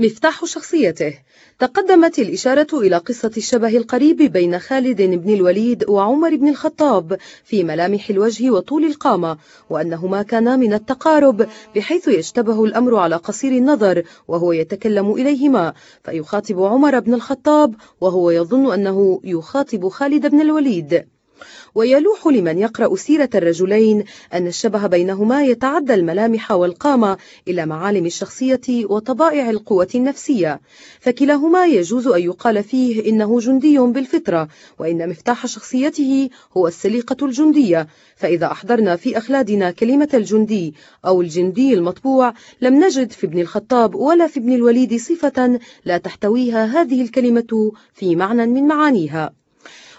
مفتاح شخصيته. تقدمت الإشارة إلى قصة الشبه القريب بين خالد بن الوليد وعمر بن الخطاب في ملامح الوجه وطول القامة وأنهما كانا من التقارب بحيث يشتبه الأمر على قصير النظر وهو يتكلم إليهما. فيخاطب عمر بن الخطاب وهو يظن أنه يخاطب خالد بن الوليد. ويلوح لمن يقرأ سيرة الرجلين أن الشبه بينهما يتعدى الملامح والقامة إلى معالم الشخصية وطبائع القوة النفسية. فكلاهما يجوز أن يقال فيه إنه جندي بالفطرة وإن مفتاح شخصيته هو السليقة الجندية. فإذا أحضرنا في أخلادنا كلمة الجندي أو الجندي المطبوع لم نجد في ابن الخطاب ولا في ابن الوليد صفة لا تحتويها هذه الكلمة في معنى من معانيها.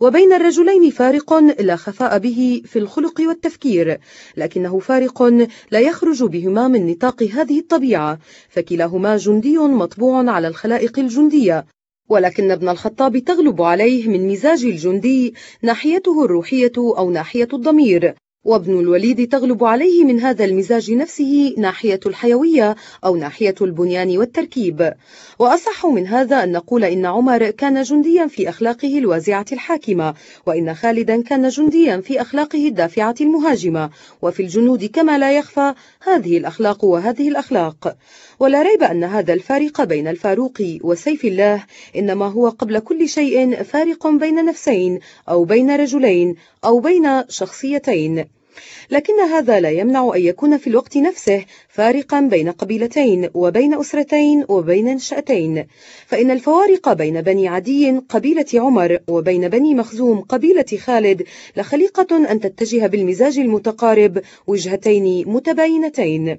وبين الرجلين فارق لا خفاء به في الخلق والتفكير لكنه فارق لا يخرج بهما من نطاق هذه الطبيعة فكلاهما جندي مطبوع على الخلائق الجندية. ولكن ابن الخطاب تغلب عليه من مزاج الجندي ناحيته الروحية أو ناحية الضمير. وابن الوليد تغلب عليه من هذا المزاج نفسه ناحية الحيوية أو ناحية البنيان والتركيب. وأصح من هذا أن نقول إن عمر كان جنديا في أخلاقه الوازعة الحاكمة وإن خالدا كان جنديا في أخلاقه الدافعة المهاجمة. وفي الجنود كما لا يخفى هذه الأخلاق وهذه الأخلاق. ولا ريب أن هذا الفارق بين الفاروق وسيف الله إنما هو قبل كل شيء فارق بين نفسين أو بين رجلين أو بين شخصيتين. لكن هذا لا يمنع أن يكون في الوقت نفسه فارقا بين قبيلتين وبين أسرتين وبين نشأتين فإن الفوارق بين بني عدي قبيلة عمر وبين بني مخزوم قبيلة خالد لخليقة أن تتجه بالمزاج المتقارب وجهتين متباينتين.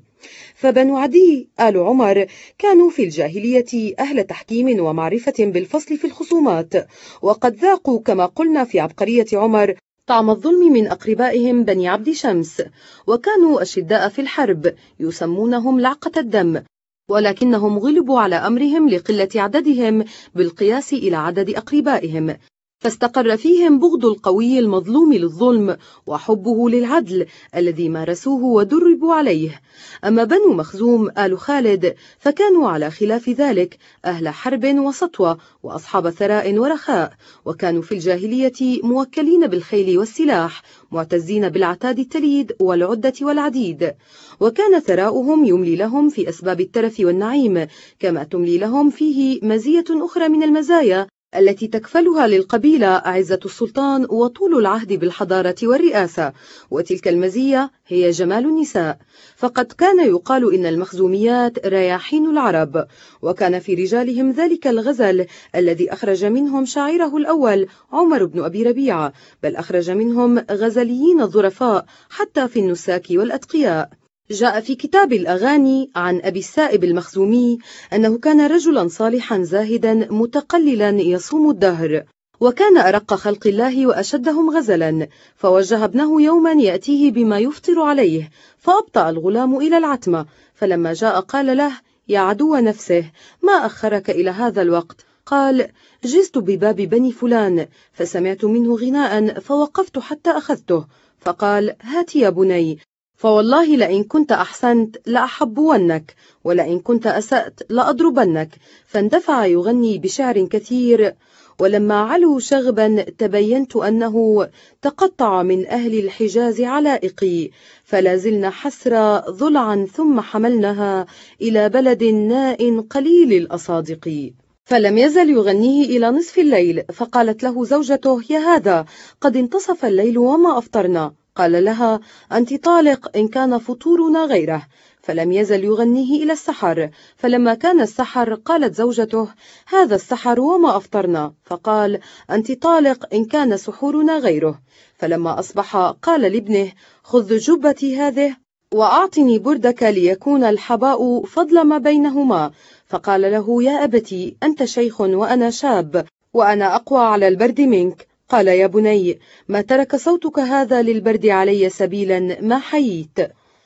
فبنو عدي آل عمر كانوا في الجاهلية أهل تحكيم ومعرفة بالفصل في الخصومات. وقد ذاقوا كما قلنا في عبقرية عمر طعم الظلم من أقربائهم بني عبد شمس وكانوا أشداء في الحرب يسمونهم لعقة الدم ولكنهم غلبوا على أمرهم لقلة عددهم بالقياس إلى عدد أقربائهم. فاستقر فيهم بغض القوي المظلوم للظلم وحبه للعدل الذي مارسوه ودربوا عليه. أما بنو مخزوم آل خالد فكانوا على خلاف ذلك أهل حرب وسطوة وأصحاب ثراء ورخاء وكانوا في الجاهلية موكلين بالخيل والسلاح معتزين بالعتاد التليد والعدة والعديد. وكان ثراؤهم يملي لهم في أسباب الترف والنعيم كما تملي لهم فيه مزية أخرى من المزايا التي تكفلها للقبيلة أعزة السلطان وطول العهد بالحضارة والرئاسة وتلك المزية هي جمال النساء. فقد كان يقال إن المخزوميات رياحين العرب وكان في رجالهم ذلك الغزل الذي أخرج منهم شاعره الأول عمر بن أبي ربيعة بل أخرج منهم غزليين الظرفاء حتى في النساك والأتقياء. جاء في كتاب الأغاني عن أبي السائب المخزومي أنه كان رجلا صالحا زاهدا متقللا يصوم الدهر وكان أرق خلق الله وأشدهم غزلا فوجه ابنه يوما يأتيه بما يفطر عليه فأبطأ الغلام إلى العتمة فلما جاء قال له يا عدو نفسه ما أخرك إلى هذا الوقت؟ قال جزت بباب بني فلان فسمعت منه غناء فوقفت حتى أخذته فقال هات يا بني فوالله لئن كنت أحسنت لأحبونك ولئن كنت أسأت لأضربنك. فاندفع يغني بشعر كثير ولما علوا شغبا تبينت أنه تقطع من أهل الحجاز علائقي. فلازلن حسرى ضلعا ثم حملنها إلى بلد ناء قليل الأصادق. فلم يزل يغنيه إلى نصف الليل فقالت له زوجته يا هذا قد انتصف الليل وما أفطرنا. قال لها أنت طالق إن كان فطورنا غيره. فلم يزل يغنيه إلى السحر. فلما كان السحر قالت زوجته هذا السحر وما أفطرنا. فقال أنت طالق إن كان سحورنا غيره. فلما أصبح قال لابنه خذ جبتي هذه وأعطني بردك ليكون الحباء فضل ما بينهما. فقال له يا أبتي أنت شيخ وأنا شاب وأنا أقوى على البرد منك. قال يا بني ما ترك صوتك هذا للبرد علي سبيلا ما حييت.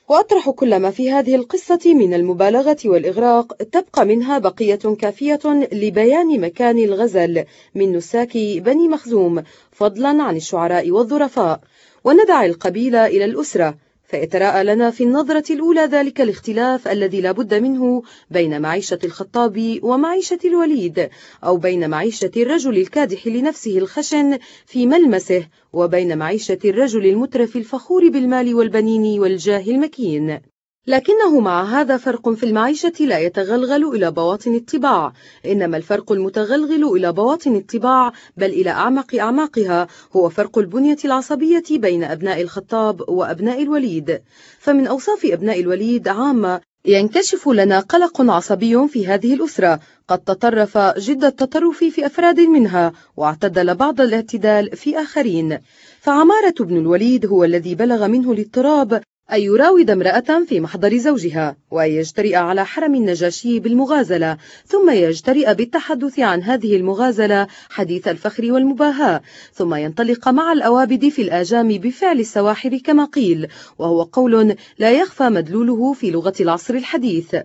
وأطرح كل ما في هذه القصة من المبالغة والإغراق تبقى منها بقية كافية لبيان مكان الغزل من نساك بني مخزوم فضلا عن الشعراء والظرفاء. وندع القبيلة إلى الأسرة فيتراءى لنا في النظرة الأولى ذلك الاختلاف الذي لا بد منه بين معيشة الخطاب ومعيشة الوليد أو بين معيشة الرجل الكادح لنفسه الخشن في ملمسه وبين معيشة الرجل المترف الفخور بالمال والبنين والجاه المكين. لكنه مع هذا فرق في المعيشة لا يتغلغل إلى بواطن الطباع. إنما الفرق المتغلغل إلى بواطن الطباع بل إلى أعمق أعماقها هو فرق البنية العصبية بين أبناء الخطاب وأبناء الوليد. فمن أوصاف أبناء الوليد عامة ينكشف لنا قلق عصبي في هذه الأسرة. قد تطرف جد التطرف في أفراد منها واعتدل بعض الاعتدال في آخرين. فعمارة بن الوليد هو الذي بلغ منه الاضطراب أن يراود امرأة في محضر زوجها وأن يجترئ على حرم النجاشي بالمغازلة ثم يجترئ بالتحدث عن هذه المغازلة حديث الفخر والمباهاة ثم ينطلق مع الأوابد في الآجام بفعل السواحر كما قيل وهو قول لا يخفى مدلوله في لغة العصر الحديث.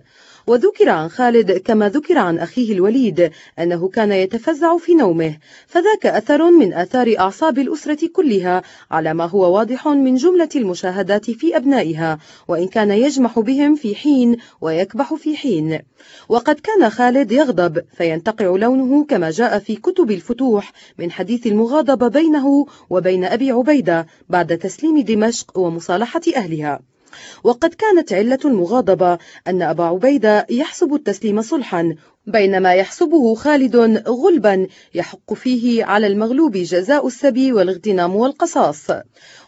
وذكر عن خالد كما ذكر عن أخيه الوليد أنه كان يتفزع في نومه فذاك أثر من آثار أعصاب الأسرة كلها على ما هو واضح من جملة المشاهدات في أبنائها وإن كان يجمح بهم في حين ويكبح في حين. وقد كان خالد يغضب فينتقع لونه كما جاء في كتب الفتوح من حديث المغاضبة بينه وبين أبي عبيدة بعد تسليم دمشق ومصالحة أهلها. وقد كانت علة المغاضبة أن أبا عبيدة يحسب التسليم صلحا بينما يحسبه خالد غلبا يحق فيه على المغلوب جزاء السبي والاغتنام والقصاص.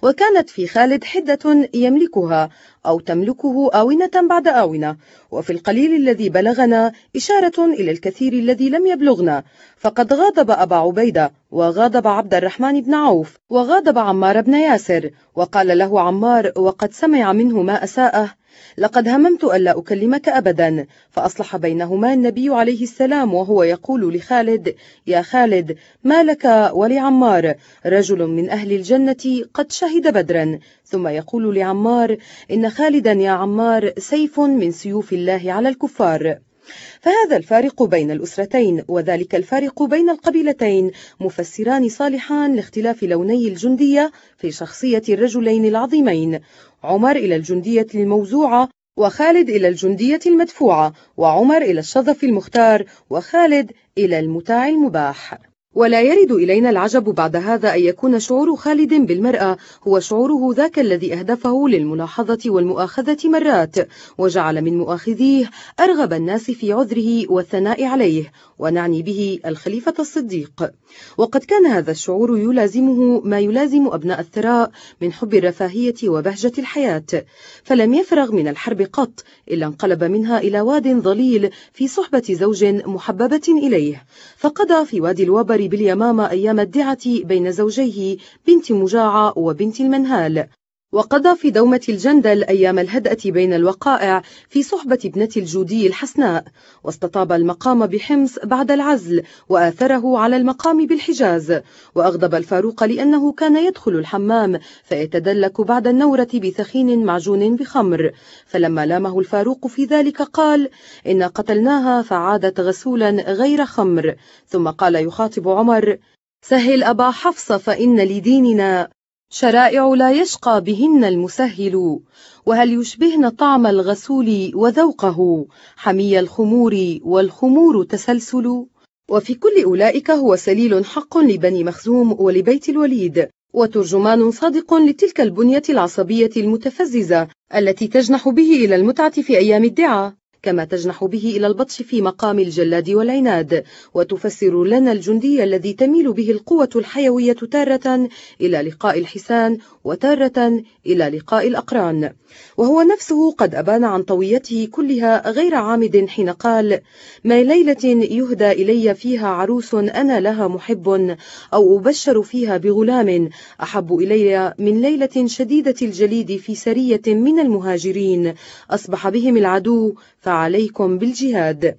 وكانت في خالد حدة يملكها أو تملكه آونة بعد آونة. وفي القليل الذي بلغنا إشارة إلى الكثير الذي لم يبلغنا. فقد غاضب أبا عبيدة وغاضب عبد الرحمن بن عوف وغاضب عمار بن ياسر. وقال له عمار وقد سمع منه ما أساءه لقد هممت ألا أكلمك أبدا. فأصلح بينهما النبي عليه السلام وهو يقول لخالد يا خالد ما لك ولعمار؟ رجل من أهل الجنة قد شهد بدرا. ثم يقول لعمار إن خالدا يا عمار سيف من سيوف الله على الكفار. فهذا الفارق بين الأسرتين وذلك الفارق بين القبيلتين مفسران صالحان لاختلاف لوني الجندية في شخصية الرجلين العظيمين. عمر إلى الجندية الموزوعة وخالد إلى الجندية المدفوعة وعمر إلى الشظف المختار وخالد إلى المتاع المباح. ولا يرد إلينا العجب بعد هذا أن يكون شعور خالد بالمرأة. هو شعوره ذاك الذي أهدفه للملاحظة والمؤاخذة مرات وجعل من مؤاخذيه أرغب الناس في عذره والثناء عليه ونعني به الخليفة الصديق. وقد كان هذا الشعور يلازمه ما يلازم أبناء الثراء من حب الرفاهية وبهجة الحياة. فلم يفرغ من الحرب قط إلا انقلب منها إلى واد ظليل في صحبة زوج محببة إليه. فقضى في وادي الوبر باليمامة أيام الدعة بين زوجيه بنت مجاعة وبنت المنهال. وقضى في دومة الجندل أيام الهدأة بين الوقائع في صحبة ابنة الجودي الحسناء واستطاب المقام بحمص بعد العزل وآثره على المقام بالحجاز وأغضب الفاروق لأنه كان يدخل الحمام فيتدلك بعد النورة بثخين معجون بخمر. فلما لامه الفاروق في ذلك قال إن قتلناها فعادت غسولا غير خمر. ثم قال يخاطب عمر سهل أبا حفص فإن لديننا شرائع لا يشقى بهن المسهل وهل يشبهن طعم الغسول وذوقه؟ حمي الخمور والخمور تسلسل. وفي كل أولئك هو سليل حق لبني مخزوم ولبيت الوليد وترجمان صادق لتلك البنية العصبية المتفززة التي تجنح به إلى المتعة في أيام الدعاء. كما تجنح به إلى البطش في مقام الجلاد والعناد وتفسر لنا الجندي الذي تميل به القوة الحيوية تارة إلى لقاء الحسان وتارة إلى لقاء الأقران. وهو نفسه قد أبان عن طويته كلها غير عامد حين قال ما ليلة يهدى إلي فيها عروس أنا لها محب أو أبشر فيها بغلام أحب إلي من ليلة شديدة الجليد في سرية من المهاجرين أصبح بهم العدو فعليكم بالجهاد.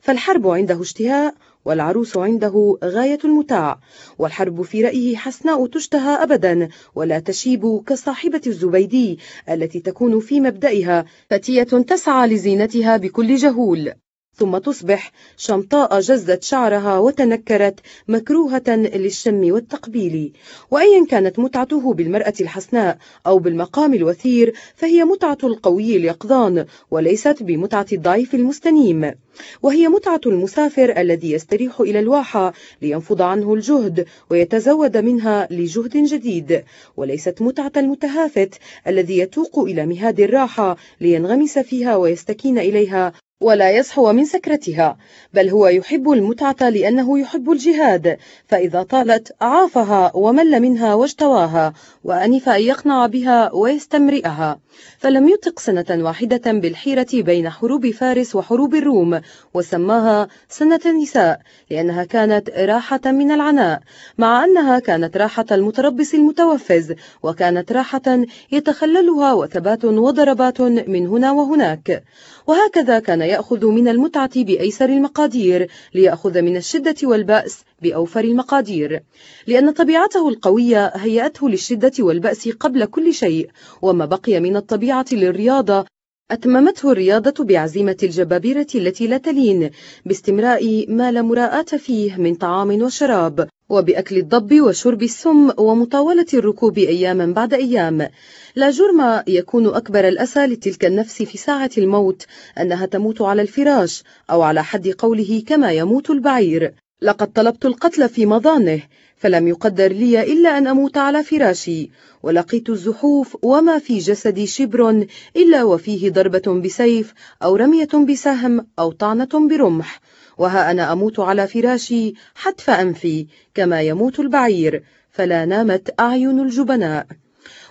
فالحرب عنده اشتهاء والعروس عنده غاية المتاع. والحرب في رأيه حسناء تشتهى أبدا ولا تشيب كصاحبة الزبيدي التي تكون في مبدئها فتية تسعى لزينتها بكل جهول. ثم تصبح شمطاء جزت شعرها وتنكرت مكروهة للشم والتقبيل. وأيا كانت متعته بالمرأة الحسناء أو بالمقام الوثير فهي متعة القوي اليقظان وليست بمتعة الضعيف المستنيم. وهي متعة المسافر الذي يستريح إلى الواحة لينفض عنه الجهد ويتزود منها لجهد جديد. وليست متعة المتهافت الذي يتوق إلى مهاد الراحة لينغمس فيها ويستكين إليها ولا يصحو من سكرتها بل هو يحب المتعة لأنه يحب الجهاد فإذا طالت عافها ومل منها واجتواها وأنف أن يقنع بها ويستمرئها. فلم يطق سنة واحدة بالحيرة بين حروب فارس وحروب الروم وسماها سنة النساء لأنها كانت راحة من العناء مع أنها كانت راحة المتربص المتوفز وكانت راحة يتخللها وثبات وضربات من هنا وهناك. وهكذا كان يأخذ من المتعة بأيسر المقادير ليأخذ من الشدة والبأس بأوفر المقادير. لأن طبيعته القوية هيأته للشدة والبأس قبل كل شيء وما بقي من الطبيعة للرياضة أتممته الرياضة بعزيمة الجبابرة التي لا تلين باستمراء ما لا مراءة فيه من طعام وشراب وبأكل الضب وشرب السم ومطاولة الركوب أياما بعد أيام. لا جرم يكون أكبر الأسى لتلك النفس في ساعة الموت أنها تموت على الفراش أو على حد قوله كما يموت البعير. لقد طلبت القتل في مضانه فلم يقدر لي إلا أن أموت على فراشي ولقيت الزحوف وما في جسدي شبر إلا وفيه ضربة بسيف أو رمية بسهم أو طعنة برمح وها أنا أموت على فراشي حتف أنفي كما يموت البعير فلا نامت أعين الجبناء.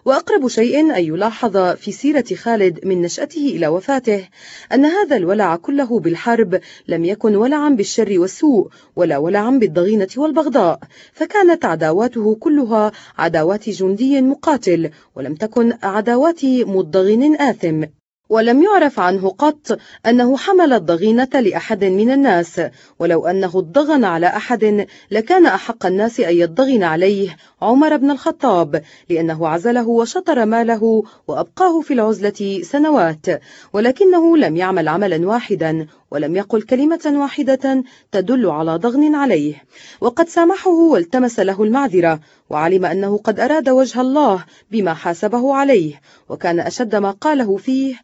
وأقرب شيء أن يلاحظ في سيرة خالد من نشأته إلى وفاته أن هذا الولع كله بالحرب لم يكن ولعا بالشر والسوء ولا ولعا بالضغينة والبغضاء فكانت عداواته كلها عداوات جندي مقاتل ولم تكن عداوات مضغن آثم. ولم يعرف عنه قط أنه حمل الضغينة لأحد من الناس ولو أنه الضغن على أحد لكان أحق الناس أن يضغن عليه عمر بن الخطاب لأنه عزله وشطر ماله وأبقاه في العزلة سنوات ولكنه لم يعمل عملا واحدا ولم يقل كلمة واحدة تدل على ضغن عليه. وقد سامحه والتمس له المعذرة وعلم أنه قد أراد وجه الله بما حاسبه عليه وكان أشد ما قاله فيه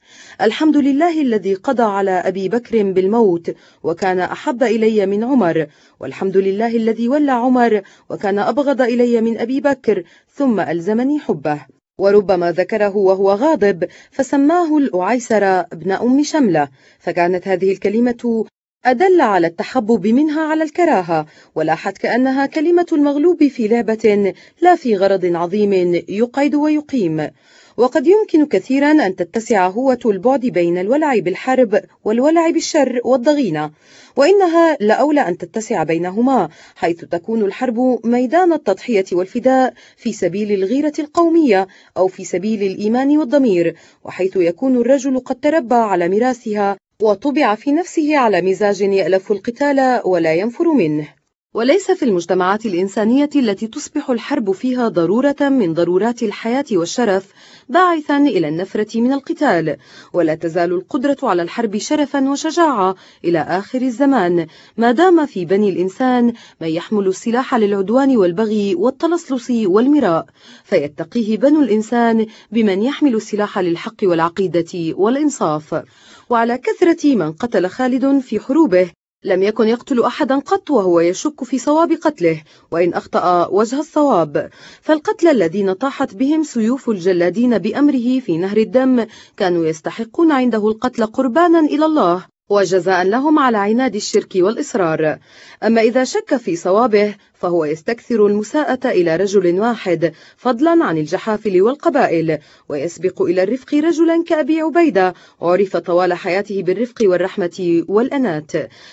الحمد لله الذي قضى على أبي بكر بالموت وكان أحب إلي من عمر والحمد لله الذي ولى عمر وكان أبغض إلي من أبي بكر ثم ألزمني حبه. وربما ذكره وهو غاضب فسماه الأعيسر ابن أم شملة. فكانت هذه الكلمة أدل على التحبب منها على الكراهة ولاحت كأنها كلمة المغلوب في لعبة لا في غرض عظيم يقعد ويقيم. وقد يمكن كثيرا أن تتسع هوة البعد بين الولع بالحرب والولع بالشر والضغينة وإنها لأولى أن تتسع بينهما حيث تكون الحرب ميدان التضحية والفداء في سبيل الغيرة القومية أو في سبيل الإيمان والضمير وحيث يكون الرجل قد تربى على ميراثها وطبع في نفسه على مزاج يألف القتال ولا ينفر منه. وليس في المجتمعات الإنسانية التي تصبح الحرب فيها ضرورة من ضرورات الحياة والشرف باعثا إلى النفرة من القتال. ولا تزال القدرة على الحرب شرفا وشجاعة إلى آخر الزمان. ما دام في بني الإنسان من يحمل السلاح للعدوان والبغي والتلصلص والمراء فيتقيه بنو الإنسان بمن يحمل السلاح للحق والعقيدة والإنصاف. وعلى كثرة من قتل خالد في حروبه لم يكن يقتل أحدا قط وهو يشك في صواب قتله وإن أخطأ وجه الصواب. فالقتل الذين طاحت بهم سيوف الجلادين بأمره في نهر الدم كانوا يستحقون عنده القتل قربانا إلى الله. وجزاء لهم على عناد الشرك والإصرار. أما إذا شك في صوابه فهو يستكثر المساءة إلى رجل واحد فضلا عن الجحافل والقبائل ويسبق إلى الرفق رجلا كأبي عبيدة عرف طوال حياته بالرفق والرحمة والأنات.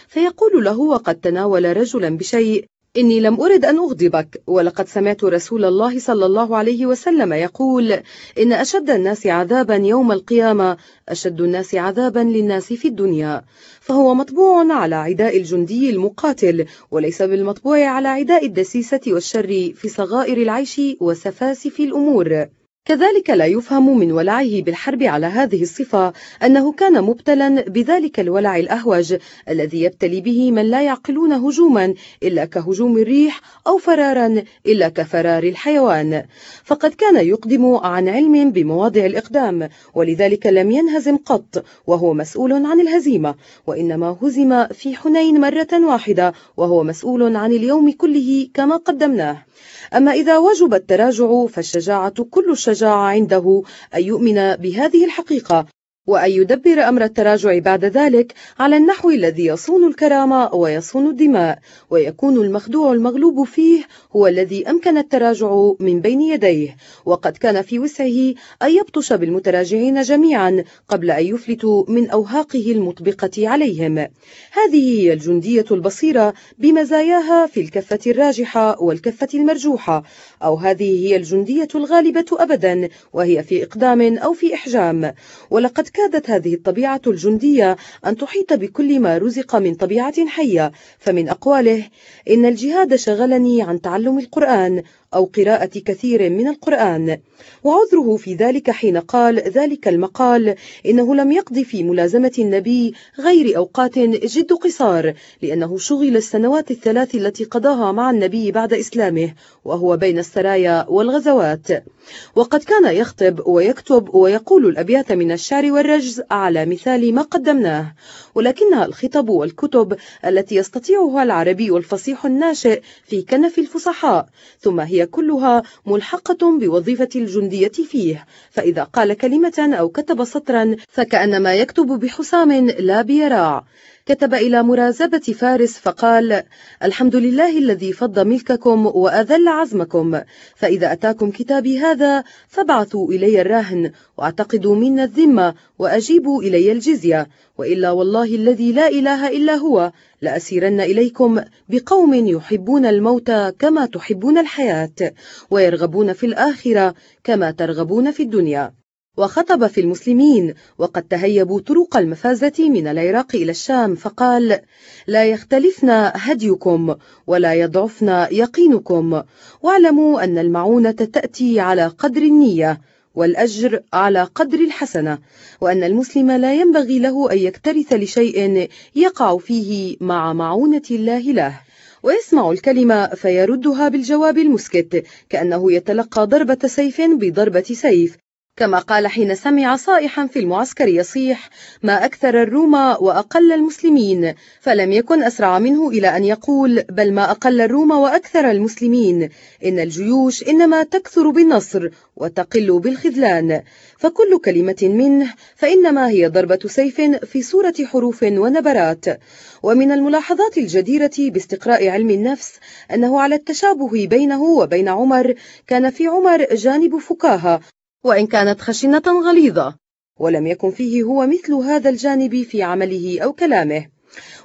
فيقول له وقد تناول رجلا بشيء إني لم أرد أن أغضبك ولقد سمعت رسول الله صلى الله عليه وسلم يقول إن أشد الناس عذابا يوم القيامة أشد الناس عذابا للناس في الدنيا. فهو مطبوع على عداء الجندي المقاتل وليس بالمطبوع على عداء الدسيسة والشر في صغائر العيش وسفاسف الأمور. كذلك لا يفهم من ولعه بالحرب على هذه الصفة أنه كان مبتلا بذلك الولع الأهوج الذي يبتلي به من لا يعقلون هجوما إلا كهجوم الريح أو فرارا إلا كفرار الحيوان. فقد كان يقدم عن علم بمواضع الإقدام ولذلك لم ينهزم قط وهو مسؤول عن الهزيمة وإنما هزم في حنين مرة واحدة وهو مسؤول عن اليوم كله كما قدمناه. أما إذا وجب التراجع فالشجاعة كل الشجاعة عنده أن يؤمن بهذه الحقيقة. وأن يدبر أمر التراجع بعد ذلك على النحو الذي يصون الكرامة ويصون الدماء ويكون المخدوع المغلوب فيه هو الذي أمكن التراجع من بين يديه. وقد كان في وسعه أن يبطش بالمتراجعين جميعا قبل أن يفلتوا من أوهاقه المطبقة عليهم. هذه هي الجندية البصيرة بمزاياها في الكفة الراجحة والكفة المرجوحة أو هذه هي الجندية الغالبة أبدا وهي في إقدام أو في إحجام. ولقد كادت هذه الطبيعة الجندية أن تحيط بكل ما رزق من طبيعة حية. فمن أقواله إن الجهاد شغلني عن تعلم القرآن أو قراءة كثير من القرآن. وعذره في ذلك حين قال ذلك المقال إنه لم يقض في ملازمة النبي غير أوقات جد قصار لأنه شغل السنوات الثلاث التي قضاها مع النبي بعد إسلامه وهو بين السرايا والغزوات. وقد كان يخطب ويكتب ويقول الأبيات من الشعر والرجز على مثال ما قدمناه. ولكنها الخطب والكتب التي يستطيعها العربي الفصيح الناشئ في كنف الفصحاء ثم هي كلها ملحقة بوظيفة الجندية فيه. فإذا قال كلمة أو كتب سطرا فكأنما يكتب بحسام لا بيراع. كتب إلى مرازبة فارس فقال الحمد لله الذي فض ملككم وأذل عزمكم فإذا أتاكم كتابي هذا فابعثوا إلي الراهن واعتقدوا منا الذمة وأجيبوا إلي الجزية. وإلا والله الذي لا إله إلا هو لأسيرن إليكم بقوم يحبون الموت كما تحبون الحياة ويرغبون في الآخرة كما ترغبون في الدنيا. وخطب في المسلمين وقد تهيبوا طرق المفازة من العراق إلى الشام فقال لا يختلفن هديكم ولا يضعفن يقينكم. واعلموا أن المعونة تأتي على قدر النية والأجر على قدر الحسنة وأن المسلم لا ينبغي له أن يكترث لشيء يقع فيه مع معونة الله له. ويسمع الكلمة فيردها بالجواب المسكت كأنه يتلقى ضربة سيف بضربة سيف كما قال حين سمع صائحا في المعسكر يصيح ما أكثر الروم وأقل المسلمين فلم يكن أسرع منه إلى أن يقول بل ما أقل الروم وأكثر المسلمين إن الجيوش إنما تكثر بالنصر وتقل بالخذلان. فكل كلمة منه فإنما هي ضربة سيف في صورة حروف ونبرات. ومن الملاحظات الجديرة باستقراء علم النفس أنه على التشابه بينه وبين عمر كان في عمر جانب فكاهة. وإن كانت خشنة غليظة. ولم يكن فيه هو مثل هذا الجانب في عمله أو كلامه.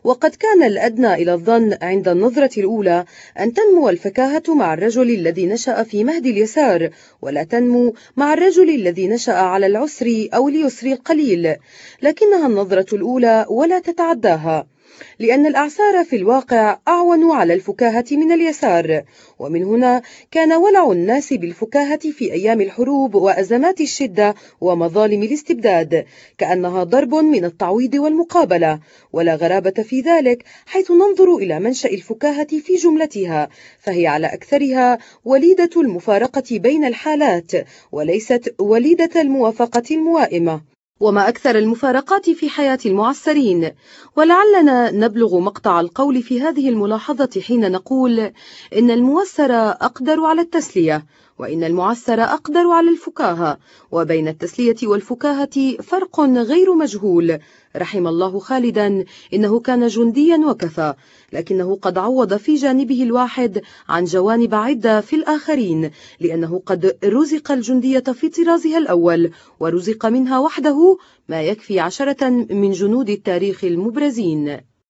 وقد كان الأدنى إلى الظن عند النظرة الأولى أن تنمو الفكاهة مع الرجل الذي نشأ في مهد اليسار ولا تنمو مع الرجل الذي نشأ على العسر أو اليسر القليل لكنها النظرة الأولى ولا تتعداها. لأن الأعسار في الواقع أعون على الفكاهة من اليسار. ومن هنا كان ولع الناس بالفكاهة في أيام الحروب وأزمات الشدة ومظالم الاستبداد كأنها ضرب من التعويض والمقابلة. ولا غرابة في ذلك حيث ننظر إلى منشأ الفكاهة في جملتها فهي على أكثرها وليدة المفارقة بين الحالات وليست وليدة الموافقة الموائمة. وما أكثر المفارقات في حياة المعسرين. ولعلنا نبلغ مقطع القول في هذه الملاحظة حين نقول إن الموسر أقدر على التسلية. وإن المعسر أقدر على الفكاهة وبين التسلية والفكاهة فرق غير مجهول. رحم الله خالدا إنه كان جنديا وكفى لكنه قد عوض في جانبه الواحد عن جوانب عدة في الآخرين لأنه قد رزق الجندية في طرازها الأول ورزق منها وحده ما يكفي عشرة من جنود التاريخ المبرزين.